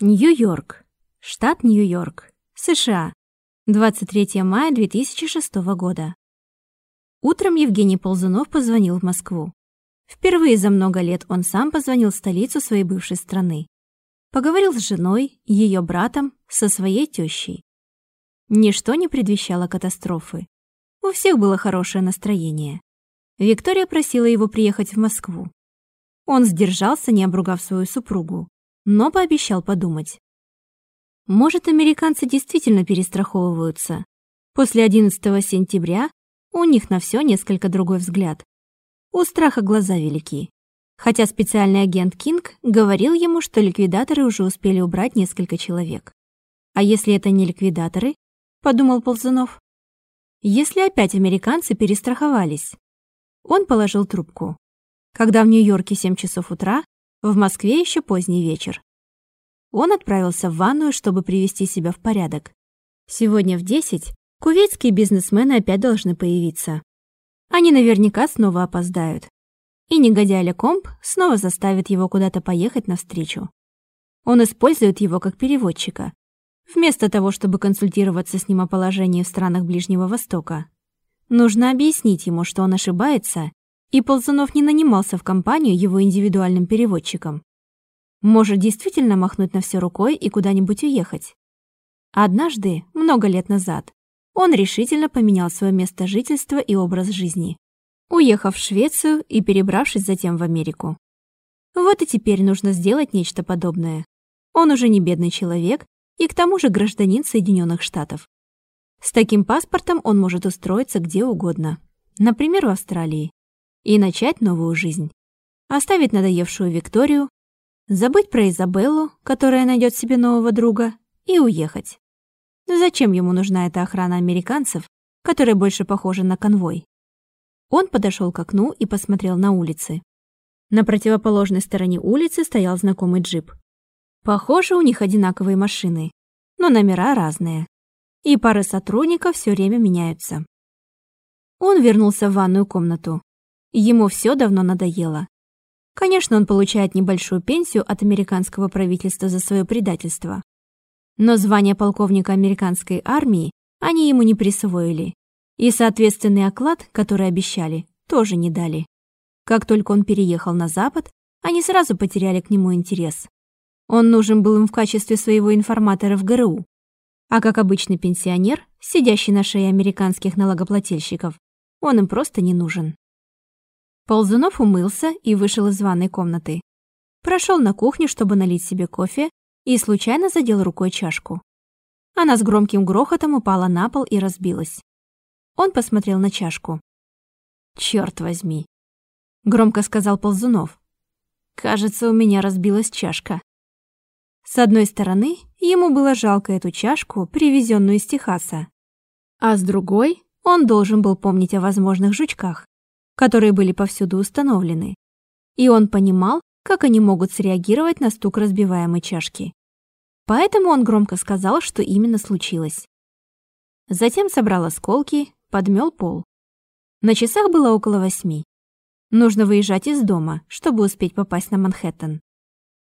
Нью-Йорк. Штат Нью-Йорк. США. 23 мая 2006 года. Утром Евгений Ползунов позвонил в Москву. Впервые за много лет он сам позвонил в столицу своей бывшей страны. Поговорил с женой, ее братом, со своей тещей. Ничто не предвещало катастрофы. У всех было хорошее настроение. Виктория просила его приехать в Москву. Он сдержался, не обругав свою супругу, но пообещал подумать. Может, американцы действительно перестраховываются. После 11 сентября у них на все несколько другой взгляд. У страха глаза велики. Хотя специальный агент Кинг говорил ему, что ликвидаторы уже успели убрать несколько человек. А если это не ликвидаторы, подумал Ползунов. Если опять американцы перестраховались. Он положил трубку. Когда в Нью-Йорке 7 часов утра, в Москве еще поздний вечер. Он отправился в ванную, чтобы привести себя в порядок. Сегодня в 10 кувейтские бизнесмены опять должны появиться. Они наверняка снова опоздают. И негодяй Лекомб снова заставит его куда-то поехать навстречу. Он использует его как переводчика, вместо того, чтобы консультироваться с ним о положении в странах Ближнего Востока. Нужно объяснить ему, что он ошибается, и Ползунов не нанимался в компанию его индивидуальным переводчиком. Может действительно махнуть на все рукой и куда-нибудь уехать. Однажды, много лет назад, он решительно поменял свое место жительства и образ жизни, уехав в Швецию и перебравшись затем в Америку. Вот и теперь нужно сделать нечто подобное. Он уже не бедный человек и к тому же гражданин Соединенных Штатов. С таким паспортом он может устроиться где угодно, например, в Австралии, и начать новую жизнь. Оставить надоевшую Викторию, забыть про Изабеллу, которая найдет себе нового друга, и уехать. Зачем ему нужна эта охрана американцев, которая больше похожа на конвой? Он подошел к окну и посмотрел на улицы. На противоположной стороне улицы стоял знакомый джип. Похоже, у них одинаковые машины, но номера разные. И пары сотрудников все время меняются. Он вернулся в ванную комнату. Ему все давно надоело. Конечно, он получает небольшую пенсию от американского правительства за свое предательство. Но звание полковника американской армии они ему не присвоили. И соответственный оклад, который обещали, тоже не дали. Как только он переехал на Запад, они сразу потеряли к нему интерес. Он нужен был им в качестве своего информатора в ГРУ. А как обычный пенсионер, сидящий на шее американских налогоплательщиков, он им просто не нужен. Ползунов умылся и вышел из ванной комнаты. Прошел на кухню, чтобы налить себе кофе, и случайно задел рукой чашку. Она с громким грохотом упала на пол и разбилась. Он посмотрел на чашку. «Чёрт возьми!» — громко сказал Ползунов. «Кажется, у меня разбилась чашка». С одной стороны, ему было жалко эту чашку, привезенную из Техаса. А с другой, он должен был помнить о возможных жучках, которые были повсюду установлены. И он понимал, как они могут среагировать на стук разбиваемой чашки. Поэтому он громко сказал, что именно случилось. Затем собрал осколки, подмел пол. На часах было около восьми. Нужно выезжать из дома, чтобы успеть попасть на Манхэттен.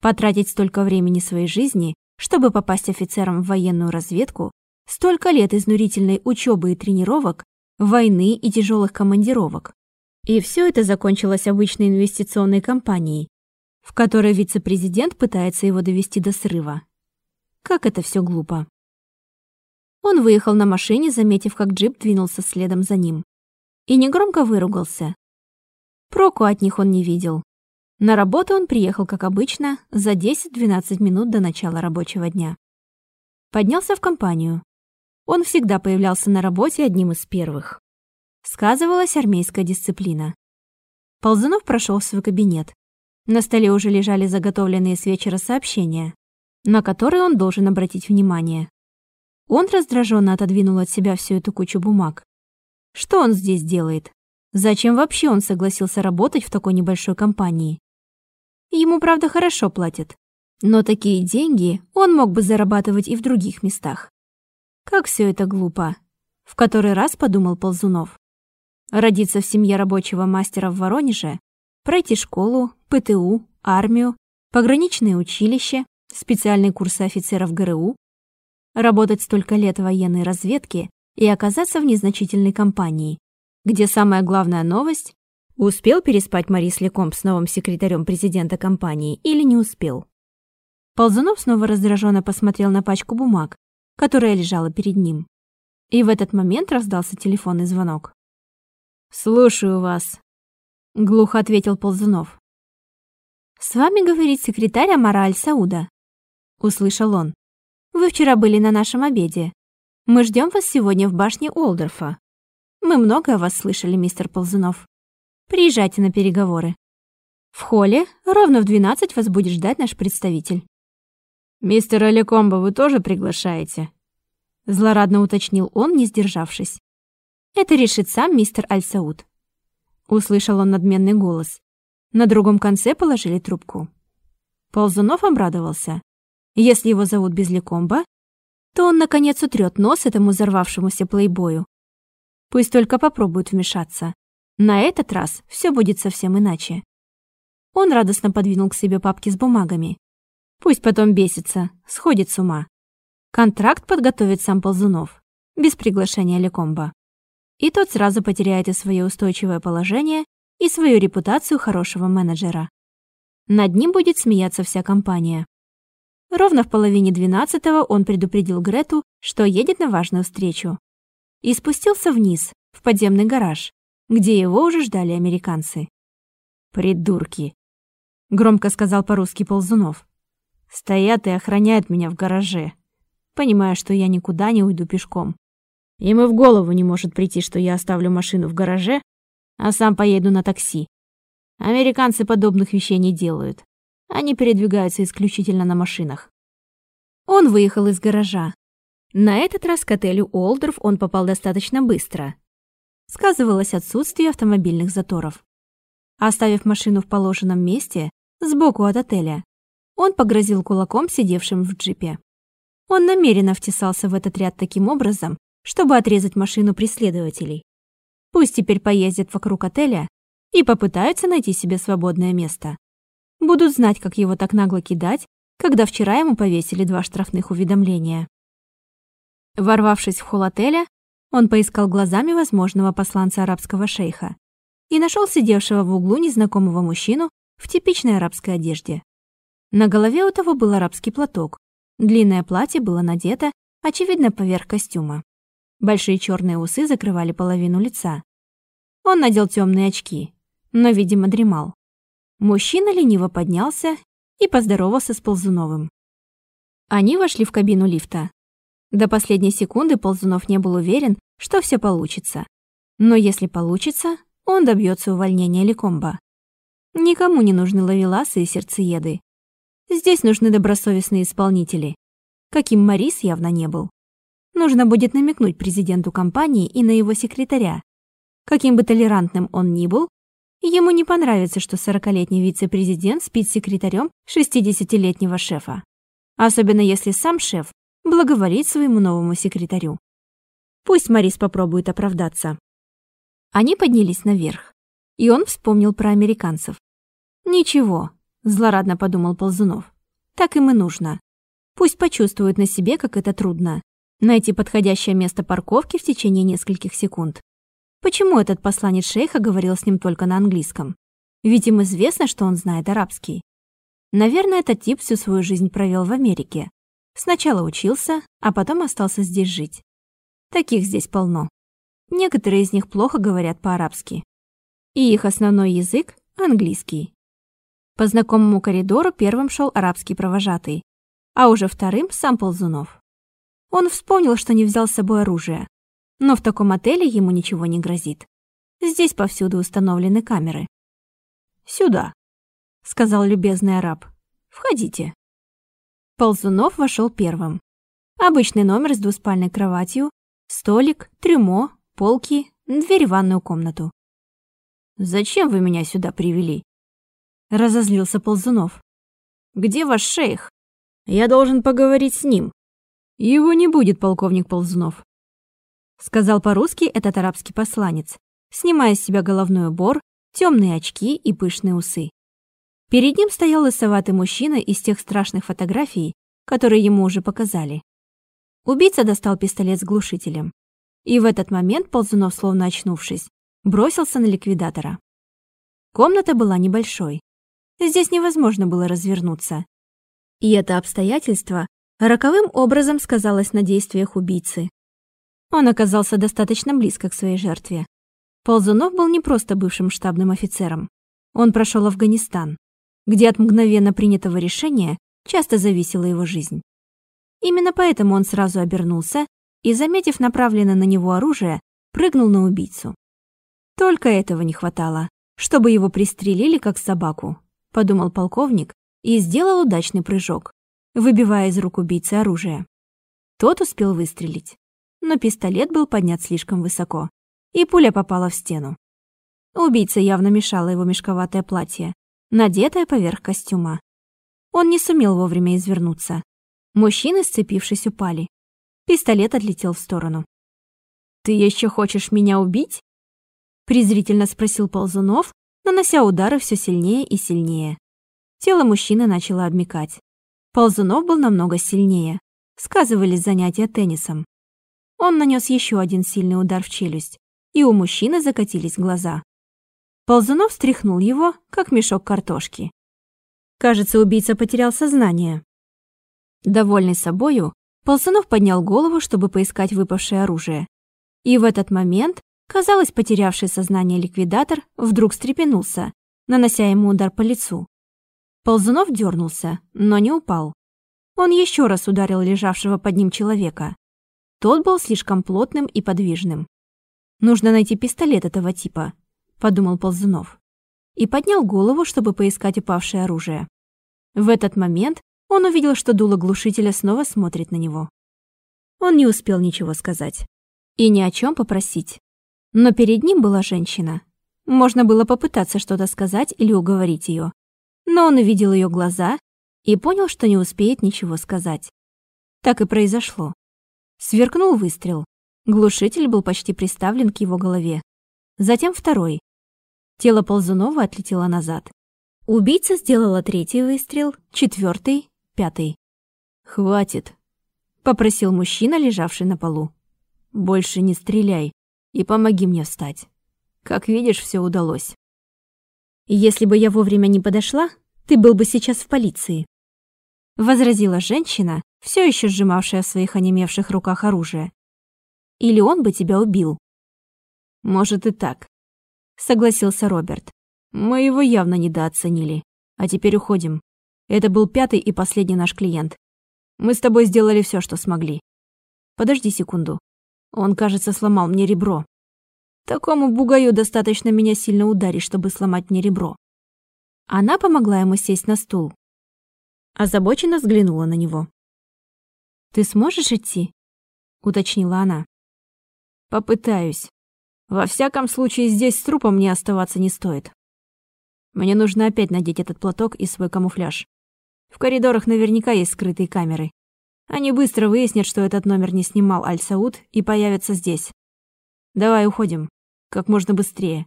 Потратить столько времени своей жизни, чтобы попасть офицером в военную разведку, столько лет изнурительной учебы и тренировок, войны и тяжелых командировок. И все это закончилось обычной инвестиционной компанией, в которой вице-президент пытается его довести до срыва. Как это все глупо. Он выехал на машине, заметив, как джип двинулся следом за ним. И негромко выругался. Проку от них он не видел. На работу он приехал, как обычно, за 10-12 минут до начала рабочего дня. Поднялся в компанию. Он всегда появлялся на работе одним из первых. Сказывалась армейская дисциплина. Ползунов прошел в свой кабинет. На столе уже лежали заготовленные с вечера сообщения, на которые он должен обратить внимание. Он раздраженно отодвинул от себя всю эту кучу бумаг. Что он здесь делает? Зачем вообще он согласился работать в такой небольшой компании? Ему, правда, хорошо платят. Но такие деньги он мог бы зарабатывать и в других местах. Как все это глупо. В который раз подумал Ползунов. Родиться в семье рабочего мастера в Воронеже, пройти школу, ПТУ, армию, пограничное училище, специальные курсы офицеров ГРУ, работать столько лет в военной разведке и оказаться в незначительной компании, где самая главная новость – успел переспать Марис Лекомб с новым секретарем президента компании или не успел. Ползунов снова раздраженно посмотрел на пачку бумаг, которая лежала перед ним. И в этот момент раздался телефонный звонок. «Слушаю вас», — глухо ответил Ползунов. «С вами говорит секретарь Амара Аль-Сауда», — услышал он. «Вы вчера были на нашем обеде. Мы ждем вас сегодня в башне Олдорфа. Мы много о вас слышали, мистер Ползунов. Приезжайте на переговоры. В холле ровно в 12 вас будет ждать наш представитель». «Мистер Алекомбо вы тоже приглашаете?» Злорадно уточнил он, не сдержавшись. «Это решит сам мистер Аль-Сауд». Услышал он надменный голос. На другом конце положили трубку. Ползунов обрадовался. Если его зовут Безлекомба, то он, наконец, утрет нос этому взорвавшемуся плейбою. Пусть только попробует вмешаться. На этот раз все будет совсем иначе. Он радостно подвинул к себе папки с бумагами. Пусть потом бесится, сходит с ума. Контракт подготовит сам Ползунов, без приглашения Лекомба. И тот сразу потеряет и свое устойчивое положение, и свою репутацию хорошего менеджера. Над ним будет смеяться вся компания. Ровно в половине двенадцатого он предупредил Грету, что едет на важную встречу. И спустился вниз, в подземный гараж, где его уже ждали американцы. «Придурки!» — громко сказал по-русски Ползунов. «Стоят и охраняют меня в гараже, понимая, что я никуда не уйду пешком. Им и в голову не может прийти, что я оставлю машину в гараже а сам поеду на такси. Американцы подобных вещей не делают. Они передвигаются исключительно на машинах. Он выехал из гаража. На этот раз к отелю Олдорф он попал достаточно быстро. Сказывалось отсутствие автомобильных заторов. Оставив машину в положенном месте, сбоку от отеля, он погрозил кулаком сидевшим в джипе. Он намеренно втесался в этот ряд таким образом, чтобы отрезать машину преследователей. Пусть теперь поездят вокруг отеля и попытаются найти себе свободное место. Будут знать, как его так нагло кидать, когда вчера ему повесили два штрафных уведомления. Ворвавшись в холл отеля, он поискал глазами возможного посланца арабского шейха и нашел сидевшего в углу незнакомого мужчину в типичной арабской одежде. На голове у того был арабский платок, длинное платье было надето, очевидно, поверх костюма. Большие черные усы закрывали половину лица. Он надел темные очки, но, видимо, дремал. Мужчина лениво поднялся и поздоровался с Ползуновым. Они вошли в кабину лифта. До последней секунды Ползунов не был уверен, что все получится. Но если получится, он добьется увольнения Лекомба. Никому не нужны ловеласы и сердцееды. Здесь нужны добросовестные исполнители, каким Марис явно не был. Нужно будет намекнуть президенту компании и на его секретаря. Каким бы толерантным он ни был, ему не понравится, что 40-летний вице-президент спит с секретарем 60-летнего шефа. Особенно если сам шеф благоволит своему новому секретарю. Пусть Марис попробует оправдаться. Они поднялись наверх, и он вспомнил про американцев. «Ничего», — злорадно подумал Ползунов, — «так им и нужно. Пусть почувствуют на себе, как это трудно найти подходящее место парковки в течение нескольких секунд. Почему этот посланец шейха говорил с ним только на английском? Ведь им известно, что он знает арабский. Наверное, этот тип всю свою жизнь провел в Америке. Сначала учился, а потом остался здесь жить. Таких здесь полно. Некоторые из них плохо говорят по-арабски. И их основной язык – английский. По знакомому коридору первым шел арабский провожатый, а уже вторым – сам Ползунов. Он вспомнил, что не взял с собой оружие. Но в таком отеле ему ничего не грозит. Здесь повсюду установлены камеры. «Сюда», — сказал любезный араб. «Входите». Ползунов вошел первым. Обычный номер с двуспальной кроватью, столик, трюмо, полки, дверь в ванную комнату. «Зачем вы меня сюда привели?» Разозлился Ползунов. «Где ваш шейх? Я должен поговорить с ним». «Его не будет, полковник Ползунов», — сказал по-русски этот арабский посланец, снимая с себя головной убор, темные очки и пышные усы. Перед ним стоял лысоватый мужчина из тех страшных фотографий, которые ему уже показали. Убийца достал пистолет с глушителем. И в этот момент Ползунов, словно очнувшись, бросился на ликвидатора. Комната была небольшой. Здесь невозможно было развернуться. И это обстоятельство роковым образом сказалось на действиях убийцы. Он оказался достаточно близко к своей жертве. Ползунов был не просто бывшим штабным офицером. Он прошел Афганистан, где от мгновенно принятого решения часто зависела его жизнь. Именно поэтому он сразу обернулся и, заметив направленное на него оружие, прыгнул на убийцу. Только этого не хватало, чтобы его пристрелили как собаку, подумал полковник и сделал удачный прыжок, выбивая из рук убийцы оружие. Тот успел выстрелить, но пистолет был поднят слишком высоко, и пуля попала в стену. Убийце явно мешало его мешковатое платье, надетое поверх костюма. Он не сумел вовремя извернуться. Мужчины, сцепившись, упали. Пистолет отлетел в сторону. «Ты еще хочешь меня убить?» презрительно спросил Ползунов, нанося удары все сильнее и сильнее. Тело мужчины начало обмекать. Ползунов был намного сильнее. Сказывались занятия теннисом. Он нанес еще один сильный удар в челюсть, и у мужчины закатились глаза. Ползунов встряхнул его, как мешок картошки. Кажется, убийца потерял сознание. Довольный собою, Ползунов поднял голову, чтобы поискать выпавшее оружие. И в этот момент Казалось, потерявший сознание ликвидатор вдруг встрепенулся, нанося ему удар по лицу. Ползунов дернулся, но не упал. Он еще раз ударил лежавшего под ним человека. Тот был слишком плотным и подвижным. «Нужно найти пистолет этого типа», — подумал Ползунов. И поднял голову, чтобы поискать упавшее оружие. В этот момент он увидел, что дуло глушителя снова смотрит на него. Он не успел ничего сказать. И ни о чем попросить. Но перед ним была женщина. Можно было попытаться что-то сказать или уговорить ее. Но он увидел ее глаза и понял, что не успеет ничего сказать. Так и произошло. Сверкнул выстрел. Глушитель был почти приставлен к его голове. Затем второй. Тело Ползунова отлетело назад. Убийца сделала третий выстрел, четвертый, пятый. «Хватит», — попросил мужчина, лежавший на полу. «Больше не стреляй и помоги мне встать. Как видишь, все удалось. Если бы я вовремя не подошла, ты был бы сейчас в полиции. Возразила женщина, все еще сжимавшая в своих онемевших руках оружие. Или он бы тебя убил. Может и так, согласился Роберт. Мы его явно недооценили. А теперь уходим. Это был пятый и последний наш клиент. Мы с тобой сделали все, что смогли. Подожди секунду. Он, кажется, сломал мне ребро. Такому бугаю достаточно меня сильно ударить, чтобы сломать мне ребро. Она помогла ему сесть на стул. Озабоченно взглянула на него. «Ты сможешь идти?» — уточнила она. «Попытаюсь. Во всяком случае, здесь с трупом мне оставаться не стоит. Мне нужно опять надеть этот платок и свой камуфляж. В коридорах наверняка есть скрытые камеры. Они быстро выяснят, что этот номер не снимал Аль-Сауд и появятся здесь. Давай уходим. Как можно быстрее.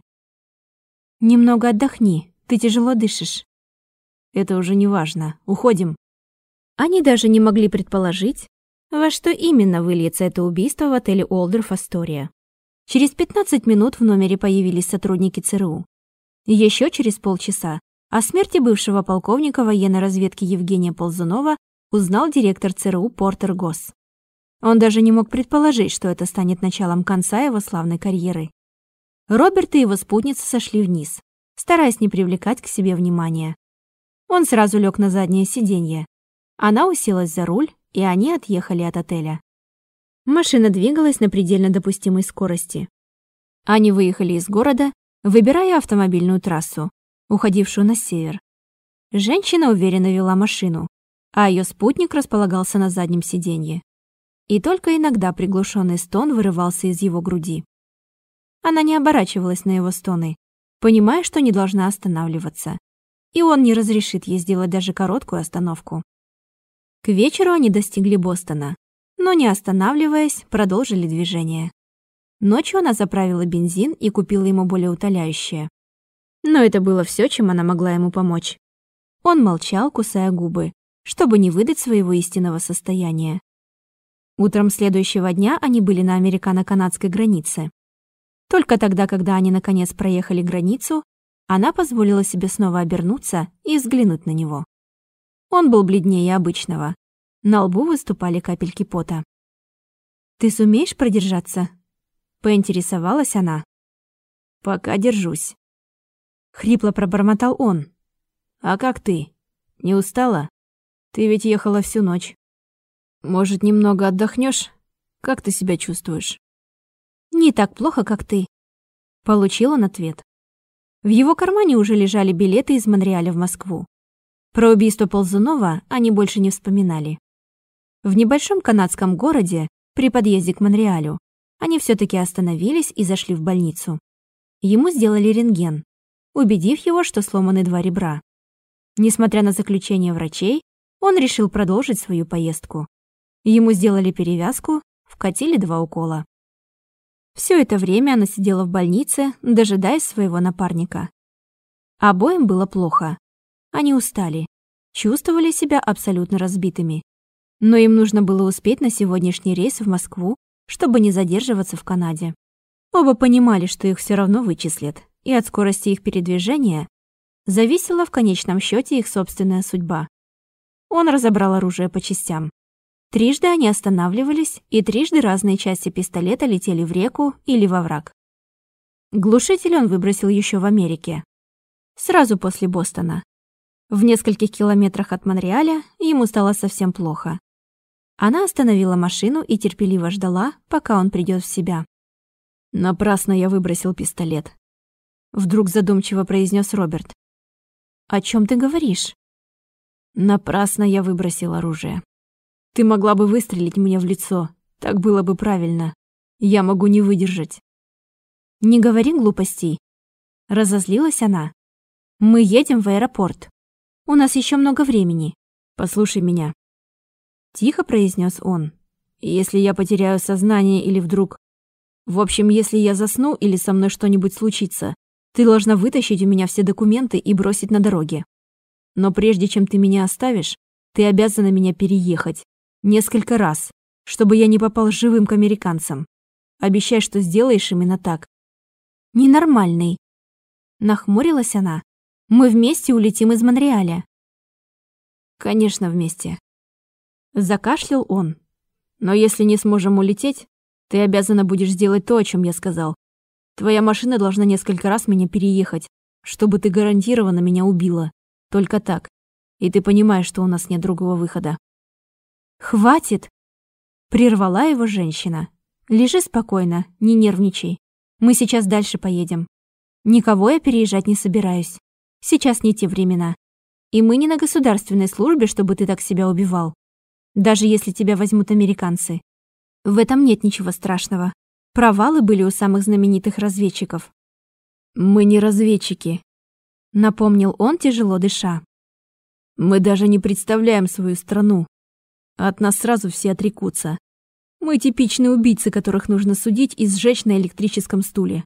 Немного отдохни. Ты тяжело дышишь. Это уже не важно. Уходим. Они даже не могли предположить, во что именно выльется это убийство в отеле Олдерф Астория. Через 15 минут в номере появились сотрудники ЦРУ. Еще через полчаса о смерти бывшего полковника военной разведки Евгения Ползунова узнал директор ЦРУ Портер Госс. Он даже не мог предположить, что это станет началом конца его славной карьеры. Роберт и его спутница сошли вниз, стараясь не привлекать к себе внимания. Он сразу лег на заднее сиденье. Она уселась за руль, и они отъехали от отеля. Машина двигалась на предельно допустимой скорости. Они выехали из города, выбирая автомобильную трассу, уходившую на север. Женщина уверенно вела машину, а ее спутник располагался на заднем сиденье. И только иногда приглушенный стон вырывался из его груди. Она не оборачивалась на его стоны, понимая, что не должна останавливаться. И он не разрешит ей сделать даже короткую остановку. К вечеру они достигли Бостона, но не останавливаясь, продолжили движение. Ночью она заправила бензин и купила ему более утоляющее. Но это было все, чем она могла ему помочь. Он молчал, кусая губы, чтобы не выдать своего истинного состояния. Утром следующего дня они были на американо-канадской границе. Только тогда, когда они наконец проехали границу, она позволила себе снова обернуться и взглянуть на него. Он был бледнее обычного. На лбу выступали капельки пота. «Ты сумеешь продержаться?» — поинтересовалась она. «Пока держусь». Хрипло пробормотал он. «А как ты? Не устала? Ты ведь ехала всю ночь. Может, немного отдохнешь? Как ты себя чувствуешь?» «Не так плохо, как ты», — получил он ответ. В его кармане уже лежали билеты из Монреаля в Москву. Про убийство Ползунова они больше не вспоминали. В небольшом канадском городе, при подъезде к Монреалю, они все таки остановились и зашли в больницу. Ему сделали рентген, убедив его, что сломаны два ребра. Несмотря на заключение врачей, он решил продолжить свою поездку. Ему сделали перевязку, вкатили два укола. Все это время она сидела в больнице, дожидаясь своего напарника. Обоим было плохо. Они устали, чувствовали себя абсолютно разбитыми. Но им нужно было успеть на сегодняшний рейс в Москву, чтобы не задерживаться в Канаде. Оба понимали, что их все равно вычислят, и от скорости их передвижения зависела в конечном счете их собственная судьба. Он разобрал оружие по частям. Трижды они останавливались, и трижды разные части пистолета летели в реку или во враг. Глушитель он выбросил еще в Америке. Сразу после Бостона. В нескольких километрах от Монреаля ему стало совсем плохо. Она остановила машину и терпеливо ждала, пока он придет в себя. «Напрасно я выбросил пистолет», — вдруг задумчиво произнес Роберт. «О чем ты говоришь?» «Напрасно я выбросил оружие. Ты могла бы выстрелить мне в лицо, так было бы правильно. Я могу не выдержать». «Не говори глупостей», — разозлилась она. «Мы едем в аэропорт». У нас еще много времени. Послушай меня. Тихо произнес он. Если я потеряю сознание или вдруг... В общем, если я засну или со мной что-нибудь случится, ты должна вытащить у меня все документы и бросить на дороге. Но прежде чем ты меня оставишь, ты обязана меня переехать. Несколько раз, чтобы я не попал живым к американцам. Обещай, что сделаешь именно так. Ненормальный. Нахмурилась она. Мы вместе улетим из Монреаля. Конечно, вместе. Закашлял он. Но если не сможем улететь, ты обязана будешь сделать то, о чем я сказал. Твоя машина должна несколько раз меня переехать, чтобы ты гарантированно меня убила. Только так. И ты понимаешь, что у нас нет другого выхода. Хватит! Прервала его женщина. Лежи спокойно, не нервничай. Мы сейчас дальше поедем. Никого я переезжать не собираюсь. Сейчас не те времена. И мы не на государственной службе, чтобы ты так себя убивал. Даже если тебя возьмут американцы. В этом нет ничего страшного. Провалы были у самых знаменитых разведчиков. «Мы не разведчики», — напомнил он, тяжело дыша. «Мы даже не представляем свою страну. От нас сразу все отрекутся. Мы типичные убийцы, которых нужно судить и сжечь на электрическом стуле.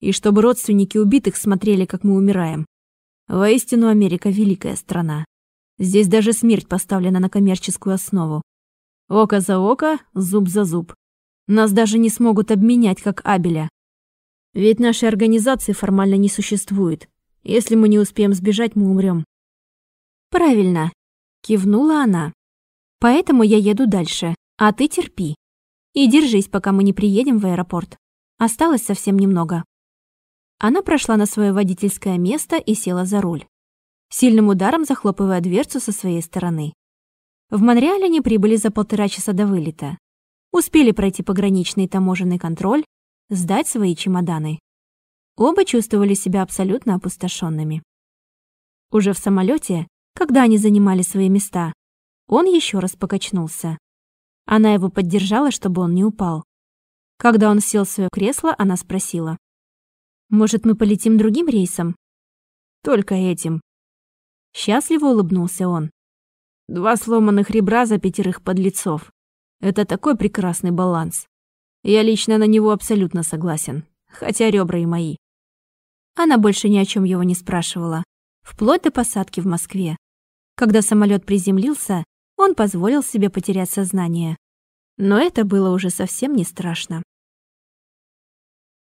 И чтобы родственники убитых смотрели, как мы умираем. Воистину, Америка – великая страна. Здесь даже смерть поставлена на коммерческую основу. Око за око, зуб за зуб. Нас даже не смогут обменять, как Абеля. Ведь нашей организации формально не существует. Если мы не успеем сбежать, мы умрем. Правильно, кивнула она. Поэтому я еду дальше, а ты терпи. И держись, пока мы не приедем в аэропорт. Осталось совсем немного. Она прошла на свое водительское место и села за руль, сильным ударом захлопывая дверцу со своей стороны. В Монреаль они прибыли за полтора часа до вылета. Успели пройти пограничный таможенный контроль, сдать свои чемоданы. Оба чувствовали себя абсолютно опустошенными. Уже в самолете, когда они занимали свои места, он еще раз покачнулся. Она его поддержала, чтобы он не упал. Когда он сел в свое кресло, она спросила. Может, мы полетим другим рейсом? Только этим. Счастливо улыбнулся он. Два сломанных ребра за пятерых подлецов. Это такой прекрасный баланс. Я лично на него абсолютно согласен, хотя ребра и мои. Она больше ни о чем его не спрашивала, вплоть до посадки в Москве. Когда самолет приземлился, он позволил себе потерять сознание. Но это было уже совсем не страшно.